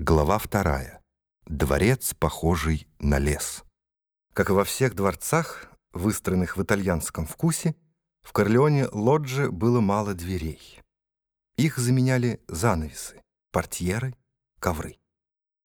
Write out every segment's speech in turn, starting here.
Глава вторая. Дворец, похожий на лес. Как и во всех дворцах, выстроенных в итальянском вкусе, в Корлеоне лоджи было мало дверей. Их заменяли занавесы, портьеры, ковры.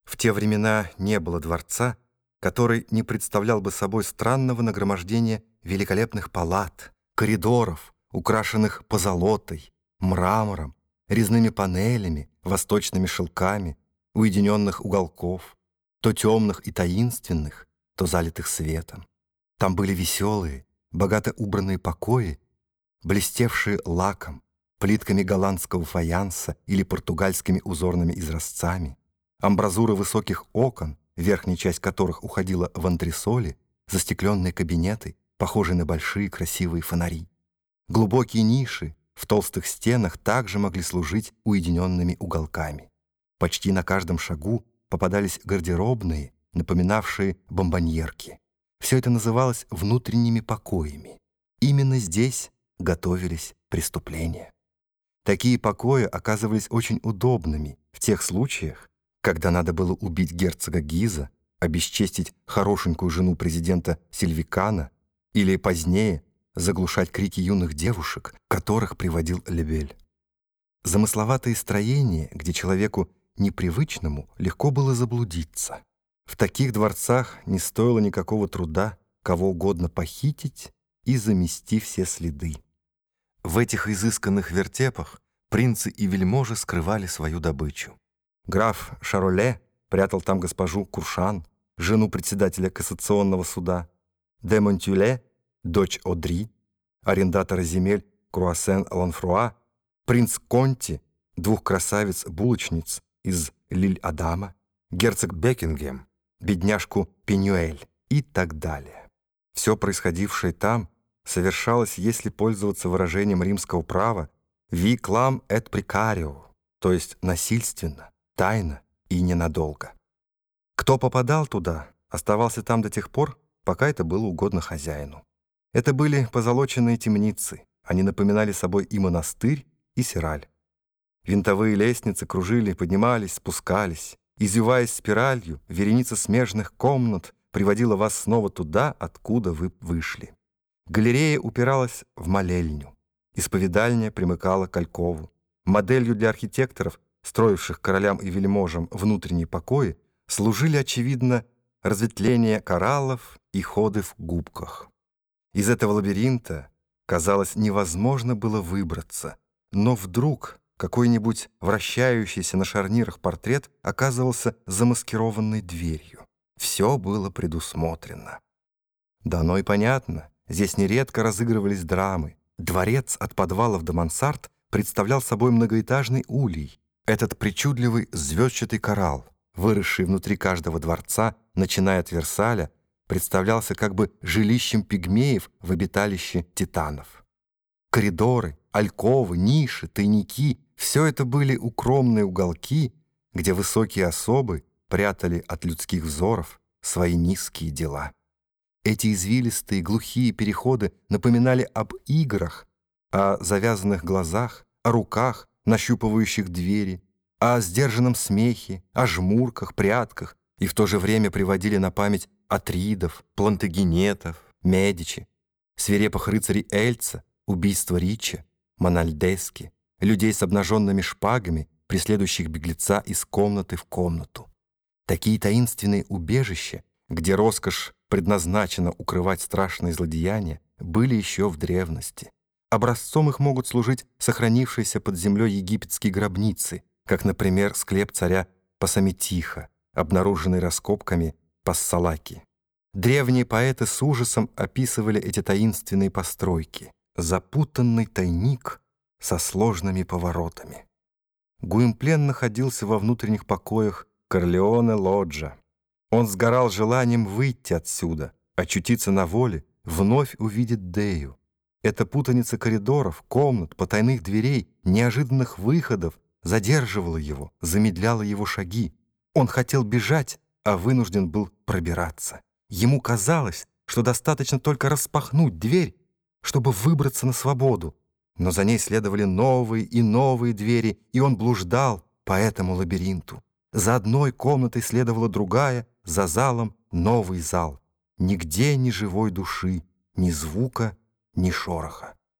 В те времена не было дворца, который не представлял бы собой странного нагромождения великолепных палат, коридоров, украшенных позолотой, мрамором, резными панелями, восточными шелками, уединенных уголков, то темных и таинственных, то залитых светом. Там были веселые, богато убранные покои, блестевшие лаком, плитками голландского фаянса или португальскими узорными изразцами, амбразуры высоких окон, верхняя часть которых уходила в антресоли, застекленные кабинеты, похожие на большие красивые фонари. Глубокие ниши в толстых стенах также могли служить уединенными уголками. Почти на каждом шагу попадались гардеробные, напоминавшие бомбоньерки. Все это называлось внутренними покоями. Именно здесь готовились преступления. Такие покои оказывались очень удобными в тех случаях, когда надо было убить герцога Гиза, обесчестить хорошенькую жену президента Сильвикана или позднее заглушать крики юных девушек, которых приводил Лебель. Замысловатые строения, где человеку непривычному легко было заблудиться. В таких дворцах не стоило никакого труда кого угодно похитить и замести все следы. В этих изысканных вертепах принцы и вельможи скрывали свою добычу. Граф Шароле прятал там госпожу Куршан, жену председателя кассационного суда, де Монтюле, дочь Одри, арендатора земель Круассен-Ланфруа, принц Конти, двух красавиц-булочниц, из Лиль-Адама, герцог Бекингем, бедняжку Пенюэль и так далее. Все происходившее там совершалось, если пользоваться выражением римского права «vi clam et precario», то есть насильственно, тайно и ненадолго. Кто попадал туда, оставался там до тех пор, пока это было угодно хозяину. Это были позолоченные темницы, они напоминали собой и монастырь, и сираль. Винтовые лестницы кружили, поднимались, спускались. Извиваясь спиралью, вереница смежных комнат приводила вас снова туда, откуда вы вышли. Галерея упиралась в молельню. Исповедальня примыкала к Алькову. Моделью для архитекторов, строивших королям и вельможам внутренние покои, служили, очевидно, разветвление кораллов и ходы в губках. Из этого лабиринта, казалось, невозможно было выбраться. Но вдруг какой-нибудь вращающийся на шарнирах портрет оказывался замаскированной дверью. Все было предусмотрено. Да оно и понятно. Здесь нередко разыгрывались драмы. Дворец от подвалов до мансард представлял собой многоэтажный улей. Этот причудливый звездчатый коралл, выросший внутри каждого дворца, начиная от Версаля, представлялся как бы жилищем пигмеев в обиталище титанов. Коридоры, альковы, ниши, тайники все это были укромные уголки, где высокие особы прятали от людских взоров свои низкие дела. Эти извилистые глухие переходы напоминали об играх, о завязанных глазах, о руках, нащупывающих двери, о сдержанном смехе, о жмурках, прятках, и в то же время приводили на память Атридов, Плантагенетов, Медичи, свирепых рыцарей Эльца, убийство Рича, Мональдески, людей с обнаженными шпагами, преследующих беглеца из комнаты в комнату. Такие таинственные убежища, где роскошь предназначена укрывать страшные злодеяния, были еще в древности. Образцом их могут служить сохранившиеся под землей египетские гробницы, как, например, склеп царя Пасамитиха, обнаруженный раскопками Пассалаки. Древние поэты с ужасом описывали эти таинственные постройки. Запутанный тайник — со сложными поворотами. Гуимплен находился во внутренних покоях Корлеоне Лоджа. Он сгорал желанием выйти отсюда, очутиться на воле, вновь увидеть Дею. Эта путаница коридоров, комнат, потайных дверей, неожиданных выходов задерживала его, замедляла его шаги. Он хотел бежать, а вынужден был пробираться. Ему казалось, что достаточно только распахнуть дверь, чтобы выбраться на свободу, но за ней следовали новые и новые двери, и он блуждал по этому лабиринту. За одной комнатой следовала другая, за залом новый зал. Нигде ни живой души, ни звука, ни шороха.